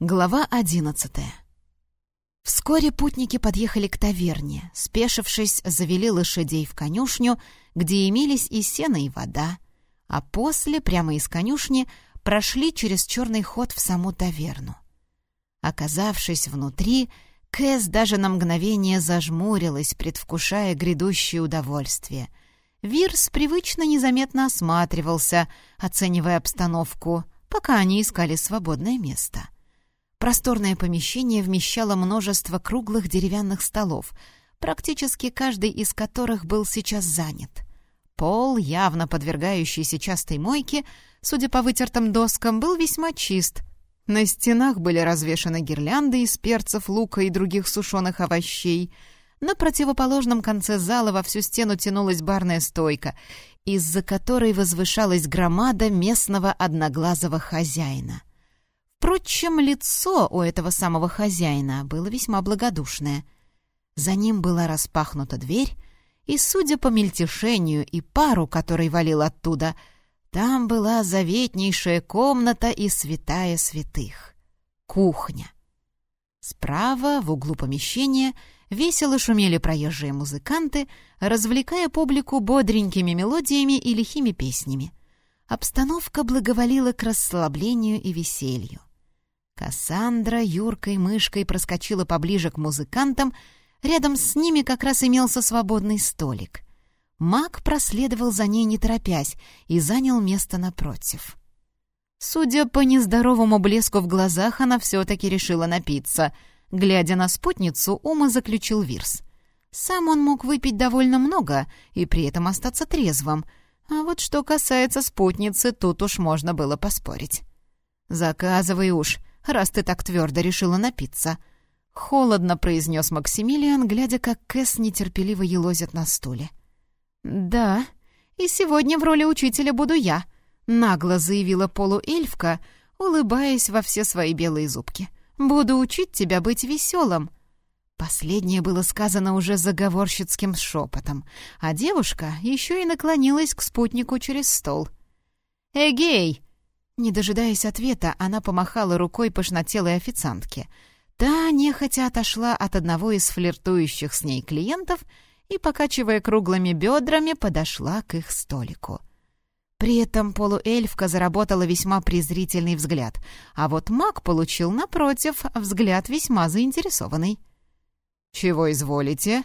Глава одиннадцатая. Вскоре путники подъехали к таверне. Спешившись, завели лошадей в конюшню, где имелись и сено, и вода. А после, прямо из конюшни, прошли через черный ход в саму таверну. Оказавшись внутри, Кэс даже на мгновение зажмурилась, предвкушая грядущее удовольствие. Вирс привычно незаметно осматривался, оценивая обстановку, пока они искали свободное место — Просторное помещение вмещало множество круглых деревянных столов, практически каждый из которых был сейчас занят. Пол, явно подвергающийся частой мойке, судя по вытертым доскам, был весьма чист. На стенах были развешаны гирлянды из перцев, лука и других сушеных овощей. На противоположном конце зала во всю стену тянулась барная стойка, из-за которой возвышалась громада местного одноглазого хозяина. Впрочем, лицо у этого самого хозяина было весьма благодушное. За ним была распахнута дверь, и, судя по мельтешению и пару, который валил оттуда, там была заветнейшая комната и святая святых — кухня. Справа, в углу помещения, весело шумели проезжие музыканты, развлекая публику бодренькими мелодиями и лихими песнями. Обстановка благоволила к расслаблению и веселью. Кассандра юркой-мышкой проскочила поближе к музыкантам, рядом с ними как раз имелся свободный столик. Маг проследовал за ней не торопясь и занял место напротив. Судя по нездоровому блеску в глазах, она все-таки решила напиться. Глядя на спутницу, Ума заключил Вирс. Сам он мог выпить довольно много и при этом остаться трезвым, а вот что касается спутницы, тут уж можно было поспорить. «Заказывай уж», раз ты так твердо решила напиться». Холодно произнес Максимилиан, глядя, как Кэс нетерпеливо елозит на стуле. «Да, и сегодня в роли учителя буду я», — нагло заявила полуэльфка, улыбаясь во все свои белые зубки. «Буду учить тебя быть веселым». Последнее было сказано уже заговорщицким шепотом, а девушка еще и наклонилась к спутнику через стол. «Эгей!» Не дожидаясь ответа, она помахала рукой пошнотелой официантке. Та нехотя отошла от одного из флиртующих с ней клиентов и, покачивая круглыми бедрами, подошла к их столику. При этом полуэльфка заработала весьма презрительный взгляд, а вот маг получил, напротив, взгляд весьма заинтересованный. «Чего изволите?»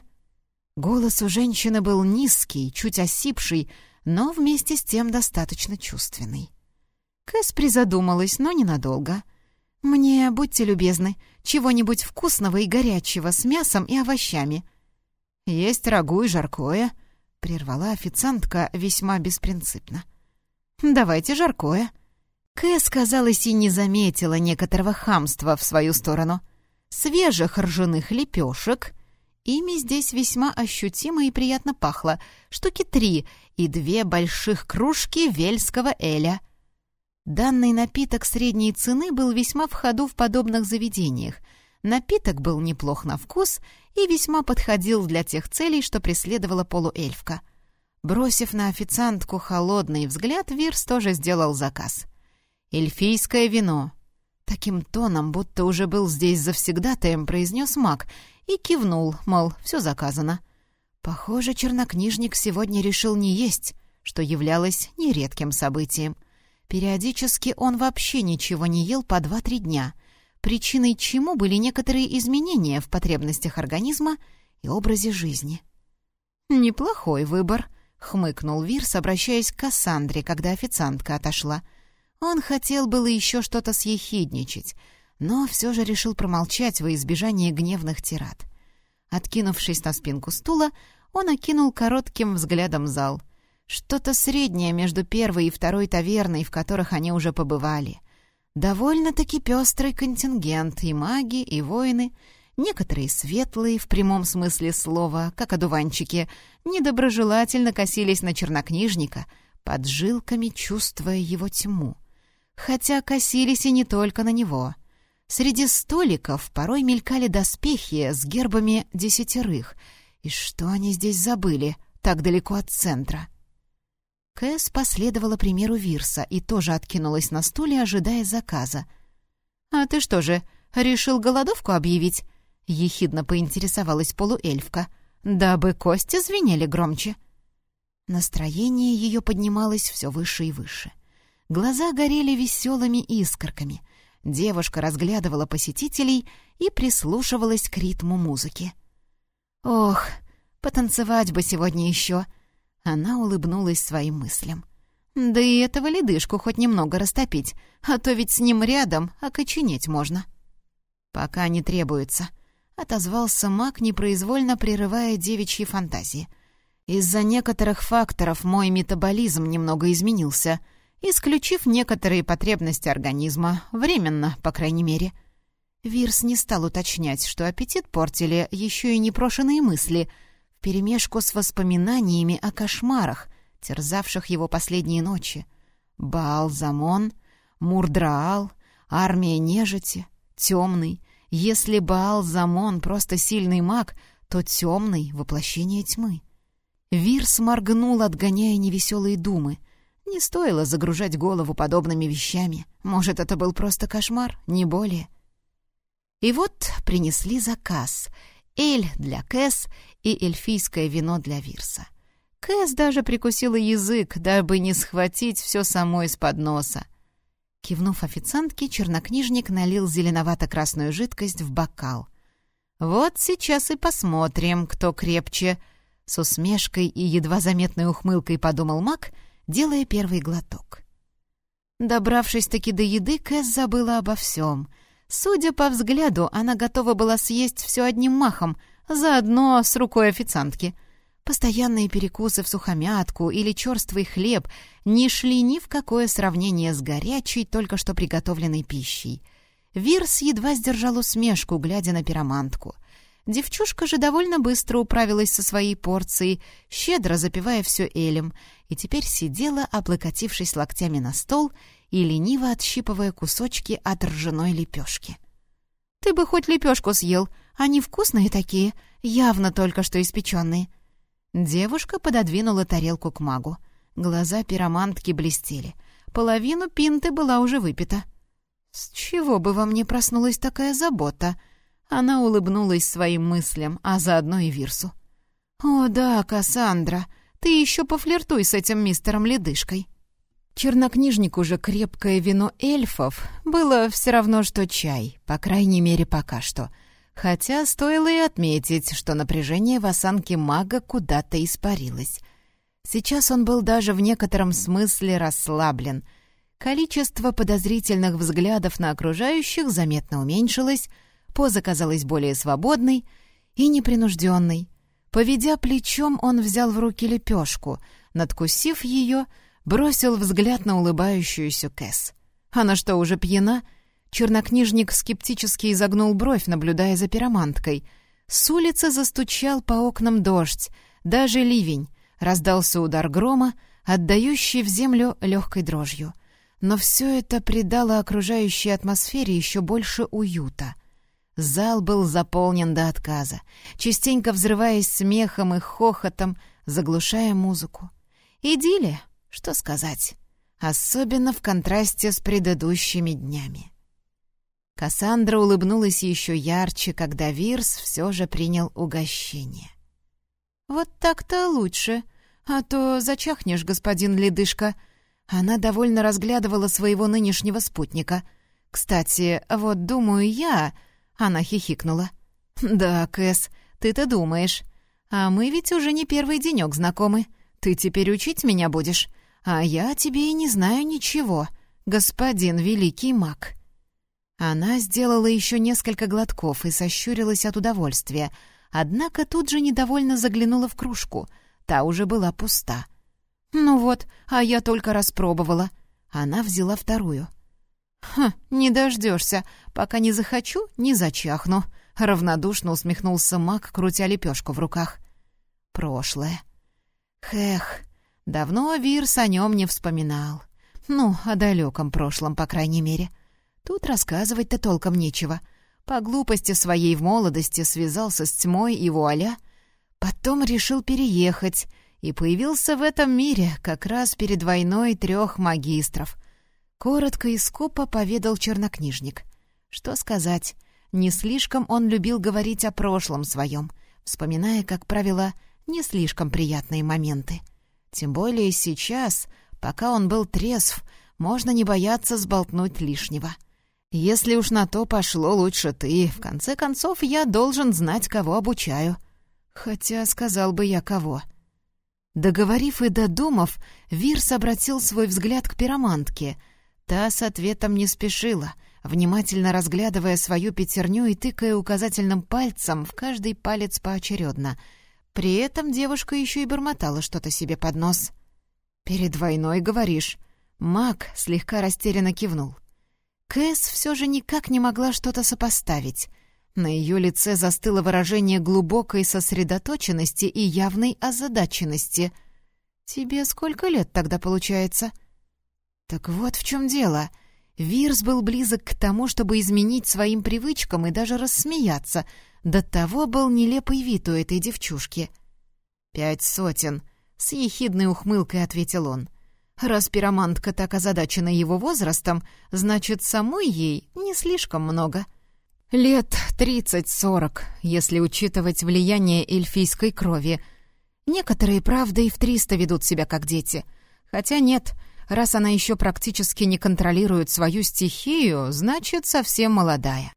Голос у женщины был низкий, чуть осипший, но вместе с тем достаточно чувственный. Кэс призадумалась, но ненадолго. «Мне, будьте любезны, чего-нибудь вкусного и горячего с мясом и овощами». «Есть рагу и жаркое», — прервала официантка весьма беспринципно. «Давайте жаркое». Кэс, казалось, и не заметила некоторого хамства в свою сторону. Свежих ржаных лепешек. Ими здесь весьма ощутимо и приятно пахло. Штуки три и две больших кружки вельского эля — Данный напиток средней цены был весьма в ходу в подобных заведениях. Напиток был неплох на вкус и весьма подходил для тех целей, что преследовала полуэльфка. Бросив на официантку холодный взгляд, Вирс тоже сделал заказ. «Эльфийское вино». Таким тоном, будто уже был здесь завсегдатаем, произнес маг и кивнул, мол, все заказано. Похоже, чернокнижник сегодня решил не есть, что являлось нередким событием. Периодически он вообще ничего не ел по 2-3 дня, причиной чему были некоторые изменения в потребностях организма и образе жизни. «Неплохой выбор», — хмыкнул Вирс, обращаясь к Кассандре, когда официантка отошла. Он хотел было еще что-то съехидничать, но все же решил промолчать во избежание гневных тират. Откинувшись на спинку стула, он окинул коротким взглядом зал — что-то среднее между первой и второй таверной, в которых они уже побывали. Довольно-таки пестрый контингент, и маги, и воины, некоторые светлые, в прямом смысле слова, как одуванчики, недоброжелательно косились на чернокнижника, под жилками чувствуя его тьму. Хотя косились и не только на него. Среди столиков порой мелькали доспехи с гербами десятерых. И что они здесь забыли, так далеко от центра? Кэс последовала примеру Вирса и тоже откинулась на стуле, ожидая заказа. «А ты что же, решил голодовку объявить?» — ехидно поинтересовалась полуэльфка, дабы кости звенели громче. Настроение ее поднималось все выше и выше. Глаза горели веселыми искорками. Девушка разглядывала посетителей и прислушивалась к ритму музыки. «Ох, потанцевать бы сегодня еще!» Она улыбнулась своим мыслям. «Да и этого ледышку хоть немного растопить, а то ведь с ним рядом окоченеть можно». «Пока не требуется», — отозвался маг, непроизвольно прерывая девичьи фантазии. «Из-за некоторых факторов мой метаболизм немного изменился, исключив некоторые потребности организма, временно, по крайней мере». Вирс не стал уточнять, что аппетит портили еще и непрошенные мысли, вперемешку с воспоминаниями о кошмарах, терзавших его последние ночи. Баал-Замон, Мурдраал, армия нежити, темный. Если Баал-Замон просто сильный маг, то темный — воплощение тьмы. Вирс моргнул, отгоняя невеселые думы. Не стоило загружать голову подобными вещами. Может, это был просто кошмар, не более. И вот принесли заказ. Эль для Кэс и эльфийское вино для Вирса. Кэс даже прикусила язык, дабы не схватить все само из-под носа. Кивнув официантке, чернокнижник налил зеленовато-красную жидкость в бокал. «Вот сейчас и посмотрим, кто крепче», — с усмешкой и едва заметной ухмылкой подумал маг, делая первый глоток. Добравшись-таки до еды, Кэс забыла обо всем — Судя по взгляду, она готова была съесть все одним махом, заодно с рукой официантки. Постоянные перекусы в сухомятку или черствый хлеб не шли ни в какое сравнение с горячей, только что приготовленной пищей. Вирс едва сдержал усмешку, глядя на пиромантку. Девчушка же довольно быстро управилась со своей порцией, щедро запивая все элем, и теперь сидела, облокотившись локтями на стол и лениво отщипывая кусочки от ржаной лепешки. «Ты бы хоть лепешку съел, они вкусные такие, явно только что испеченные». Девушка пододвинула тарелку к магу. Глаза пиромантки блестели. Половину пинты была уже выпита. «С чего бы во мне проснулась такая забота?» Она улыбнулась своим мыслям, а заодно и Вирсу. «О да, Кассандра, ты еще пофлиртуй с этим мистером Ледышкой». Чернокнижнику же крепкое вино эльфов было все равно, что чай, по крайней мере, пока что. Хотя стоило и отметить, что напряжение в осанке мага куда-то испарилось. Сейчас он был даже в некотором смысле расслаблен. Количество подозрительных взглядов на окружающих заметно уменьшилось, поза казалась более свободной и непринужденной. Поведя плечом, он взял в руки лепешку, надкусив ее — бросил взгляд на улыбающуюся Кэс. Она что, уже пьяна? Чернокнижник скептически изогнул бровь, наблюдая за пироманткой. С улицы застучал по окнам дождь, даже ливень. Раздался удар грома, отдающий в землю легкой дрожью. Но все это придало окружающей атмосфере еще больше уюта. Зал был заполнен до отказа, частенько взрываясь смехом и хохотом, заглушая музыку. Идиллия, что сказать? Особенно в контрасте с предыдущими днями. Кассандра улыбнулась еще ярче, когда Вирс все же принял угощение. «Вот так-то лучше, а то зачахнешь, господин Ледышка». Она довольно разглядывала своего нынешнего спутника. «Кстати, вот думаю я...» — она хихикнула. «Да, Кэс, ты-то думаешь. А мы ведь уже не первый денек знакомы. Ты теперь учить меня будешь? «А я тебе и не знаю ничего, господин великий маг». Она сделала еще несколько глотков и сощурилась от удовольствия, однако тут же недовольно заглянула в кружку. Та уже была пуста. «Ну вот, а я только распробовала». Она взяла вторую. «Хм, не дождешься. Пока не захочу, не зачахну», — равнодушно усмехнулся маг, крутя лепешку в руках. «Прошлое». «Хех, Давно Вирс о нем не вспоминал. Ну, о далеком прошлом, по крайней мере. Тут рассказывать-то толком нечего. По глупости своей в молодости связался с тьмой и вуаля. Потом решил переехать и появился в этом мире как раз перед войной трех магистров. Коротко и скупо поведал чернокнижник. Что сказать, не слишком он любил говорить о прошлом своем, вспоминая, как правило, не слишком приятные моменты. Тем более сейчас, пока он был трезв, можно не бояться сболтнуть лишнего. Если уж на то пошло, лучше ты. В конце концов, я должен знать, кого обучаю. Хотя сказал бы я кого. Договорив и додумав, Вирс обратил свой взгляд к пиромантке. Та с ответом не спешила, внимательно разглядывая свою пятерню и тыкая указательным пальцем в каждый палец поочередно. При этом девушка еще и бормотала что-то себе под нос. «Перед войной, говоришь?» Мак слегка растерянно кивнул. Кэс все же никак не могла что-то сопоставить — на ее лице застыло выражение глубокой сосредоточенности и явной озадаченности. «Тебе сколько лет тогда получается?» «Так вот в чем дело. Вирс был близок к тому, чтобы изменить своим привычкам и даже рассмеяться. До того был нелепый вид у этой девчушки». «Пять сотен», — с ехидной ухмылкой ответил он. «Раз пиромантка так озадачена его возрастом, значит, самой ей не слишком много». Лет тридцать-сорок, если учитывать влияние эльфийской крови. Некоторые, правда, и в триста ведут себя как дети. Хотя нет, раз она еще практически не контролирует свою стихию, значит, совсем молодая.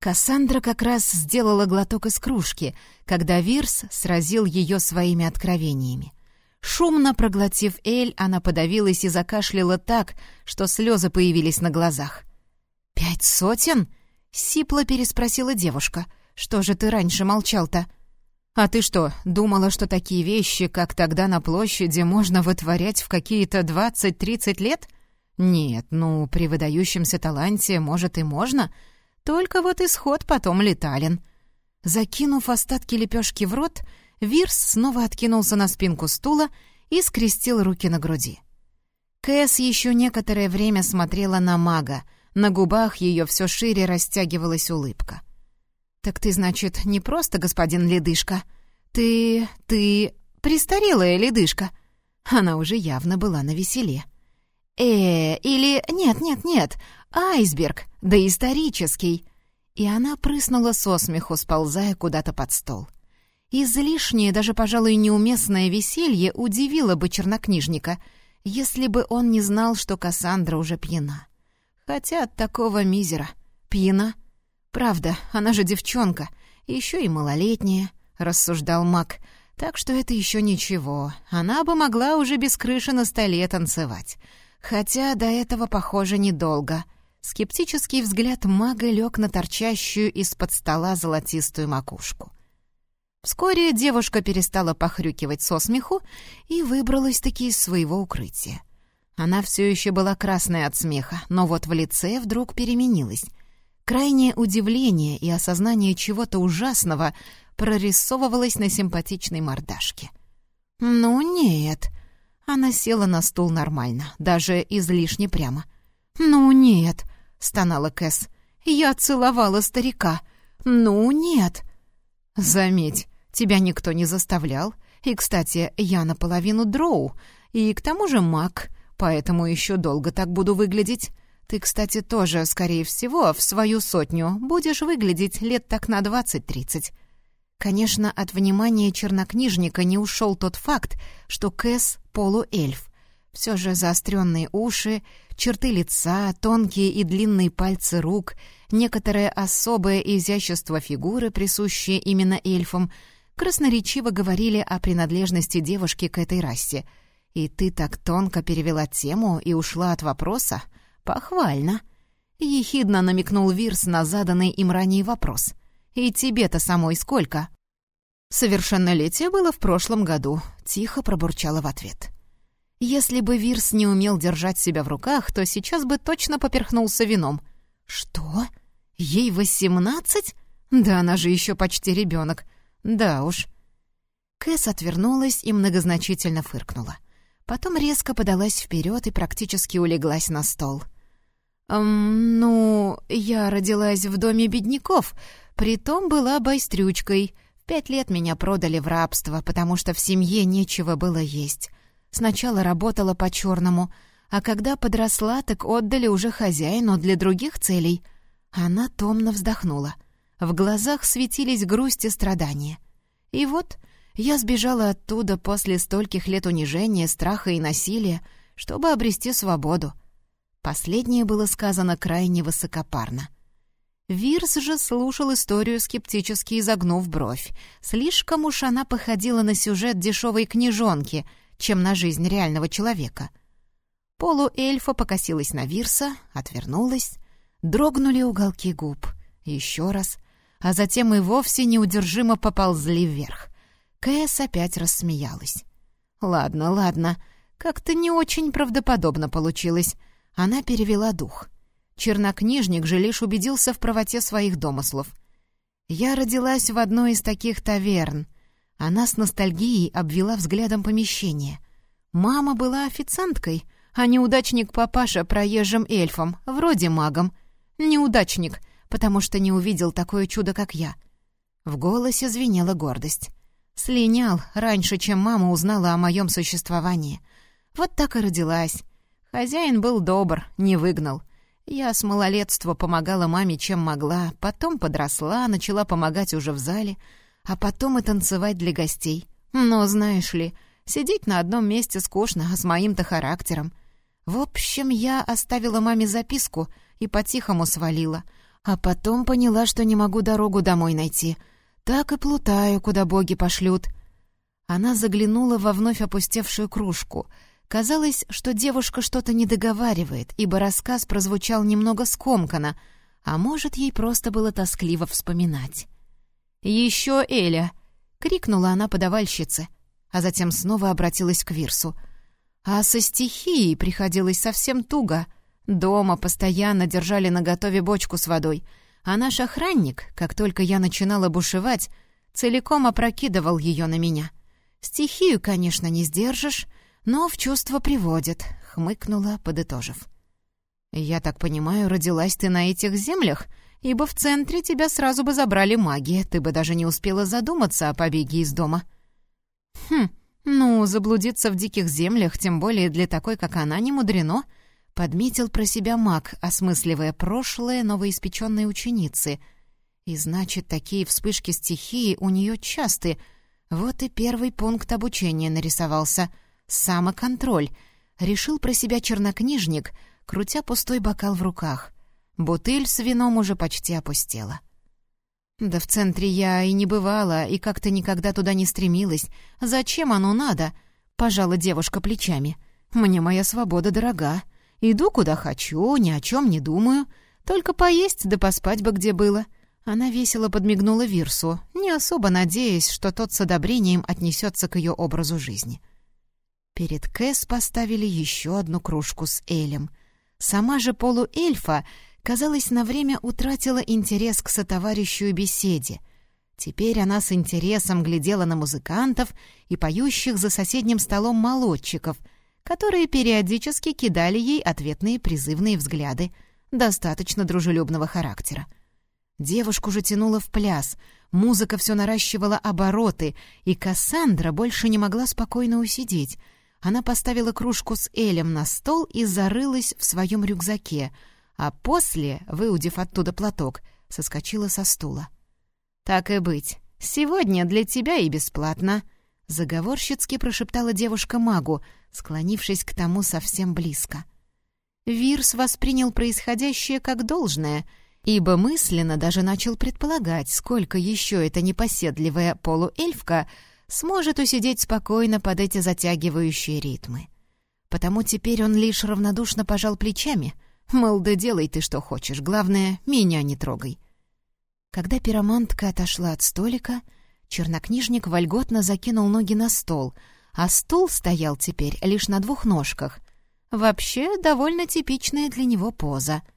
Кассандра как раз сделала глоток из кружки, когда Вирс сразил ее своими откровениями. Шумно проглотив эль, она подавилась и закашляла так, что слезы появились на глазах. «Пять сотен?» — сипло переспросила девушка. «Что же ты раньше молчал-то?» «А ты что, думала, что такие вещи, как тогда на площади, можно вытворять в какие-то двадцать-тридцать лет?» «Нет, ну, при выдающемся таланте, может, и можно. Только вот исход потом летален». Закинув остатки лепешки в рот, Вирс снова откинулся на спинку стула и скрестил руки на груди. Кэс еще некоторое время смотрела на мага — на губах ее все шире растягивалась улыбка. «Так ты, значит, не просто господин Ледышка. Ты... ты... престарелая Ледышка». Она уже явно была на веселе. «Э, или... нет-нет-нет, айсберг, да исторический». И она прыснула со смеху, сползая куда-то под стол. Излишнее, даже, пожалуй, неуместное веселье удивило бы чернокнижника, если бы он не знал, что Кассандра уже пьяна. Хотя от такого мизера. Пьяна. Правда, она же девчонка, еще и малолетняя, рассуждал Мак. Так что это еще ничего. Она бы могла уже без крыши на столе танцевать. Хотя до этого, похоже, недолго. Скептический взгляд мага лег на торчащую из-под стола золотистую макушку. Вскоре девушка перестала похрюкивать со смеху и выбралась-таки из своего укрытия. Она все еще была красной от смеха, но вот в лице вдруг переменилась. Крайнее удивление и осознание чего-то ужасного прорисовывалось на симпатичной мордашке. «Ну нет». Она села на стул нормально, даже излишне прямо. «Ну нет», — стонала Кэс. «Я целовала старика. Ну нет». «Заметь, тебя никто не заставлял. И, кстати, я наполовину дроу, и к тому же маг поэтому еще долго так буду выглядеть. Ты, кстати, тоже, скорее всего, в свою сотню будешь выглядеть лет так на двадцать-тридцать». Конечно, от внимания чернокнижника не ушел тот факт, что Кэс — полуэльф. Все же заостренные уши, черты лица, тонкие и длинные пальцы рук, некоторое особое изящество фигуры, присущее именно эльфам, красноречиво говорили о принадлежности девушки к этой расе — и ты так тонко перевела тему и ушла от вопроса? Похвально. Ехидно намекнул Вирс на заданный им ранее вопрос. И тебе-то самой сколько? Совершеннолетие было в прошлом году, тихо пробурчала в ответ. Если бы Вирс не умел держать себя в руках, то сейчас бы точно поперхнулся вином. Что? Ей восемнадцать? Да она же еще почти ребенок. Да уж. Кэс отвернулась и многозначительно фыркнула. Потом резко подалась вперед и практически улеглась на стол. «Эм, ну, я родилась в доме бедняков, притом была байстрючкой. В пять лет меня продали в рабство, потому что в семье нечего было есть. Сначала работала по-черному, а когда подросла, так отдали уже хозяину для других целей. Она томно вздохнула. В глазах светились грусть и страдания. И вот я сбежала оттуда после стольких лет унижения, страха и насилия, чтобы обрести свободу. Последнее было сказано крайне высокопарно. Вирс же слушал историю, скептически изогнув бровь. Слишком уж она походила на сюжет дешевой книжонки, чем на жизнь реального человека. Полуэльфа покосилась на Вирса, отвернулась. Дрогнули уголки губ. Еще раз. А затем и вовсе неудержимо поползли вверх. Кэс опять рассмеялась. «Ладно, ладно. Как-то не очень правдоподобно получилось». Она перевела дух. Чернокнижник же лишь убедился в правоте своих домыслов. «Я родилась в одной из таких таверн». Она с ностальгией обвела взглядом помещение. «Мама была официанткой, а неудачник папаша проезжим эльфом, вроде магом. Неудачник, потому что не увидел такое чудо, как я». В голосе звенела гордость. Слинял раньше, чем мама узнала о моем существовании. Вот так и родилась. Хозяин был добр, не выгнал. Я с малолетства помогала маме, чем могла, потом подросла, начала помогать уже в зале, а потом и танцевать для гостей. Но, знаешь ли, сидеть на одном месте скучно, а с моим-то характером. В общем, я оставила маме записку и по-тихому свалила, а потом поняла, что не могу дорогу домой найти. Так и плутаю, куда боги пошлют. Она заглянула во вновь опустевшую кружку — Казалось, что девушка что-то не договаривает, ибо рассказ прозвучал немного скомканно, а может, ей просто было тоскливо вспоминать. «Еще Эля!» — крикнула она подавальщице, а затем снова обратилась к Вирсу. А со стихией приходилось совсем туго. Дома постоянно держали наготове бочку с водой, а наш охранник, как только я начинала бушевать, целиком опрокидывал ее на меня. Стихию, конечно, не сдержишь, но в чувство приводит», — хмыкнула, подытожив. «Я так понимаю, родилась ты на этих землях, ибо в центре тебя сразу бы забрали маги, ты бы даже не успела задуматься о побеге из дома». «Хм, ну, заблудиться в диких землях, тем более для такой, как она, не мудрено», — подметил про себя маг, осмысливая прошлое новоиспеченной ученицы. «И значит, такие вспышки стихии у нее часты. Вот и первый пункт обучения нарисовался — Самоконтроль. Решил про себя чернокнижник, крутя пустой бокал в руках. Бутыль с вином уже почти опустела. «Да в центре я и не бывала, и как-то никогда туда не стремилась. Зачем оно надо?» — пожала девушка плечами. «Мне моя свобода дорога. Иду куда хочу, ни о чем не думаю. Только поесть да поспать бы где было». Она весело подмигнула Вирсу, не особо надеясь, что тот с одобрением отнесется к ее образу жизни. Перед Кэс поставили еще одну кружку с Элем. Сама же полуэльфа, казалось, на время утратила интерес к сотоварищу и беседе. Теперь она с интересом глядела на музыкантов и поющих за соседним столом молодчиков, которые периодически кидали ей ответные призывные взгляды достаточно дружелюбного характера. Девушку же тянуло в пляс, музыка все наращивала обороты, и Кассандра больше не могла спокойно усидеть — она поставила кружку с Элем на стол и зарылась в своем рюкзаке, а после, выудив оттуда платок, соскочила со стула. «Так и быть, сегодня для тебя и бесплатно», — заговорщицки прошептала девушка магу, склонившись к тому совсем близко. Вирс воспринял происходящее как должное, ибо мысленно даже начал предполагать, сколько еще эта непоседливая полуэльфка — сможет усидеть спокойно под эти затягивающие ритмы. Потому теперь он лишь равнодушно пожал плечами, мол, да делай ты что хочешь, главное, меня не трогай. Когда пиромантка отошла от столика, чернокнижник вольготно закинул ноги на стол, а стул стоял теперь лишь на двух ножках. Вообще, довольно типичная для него поза —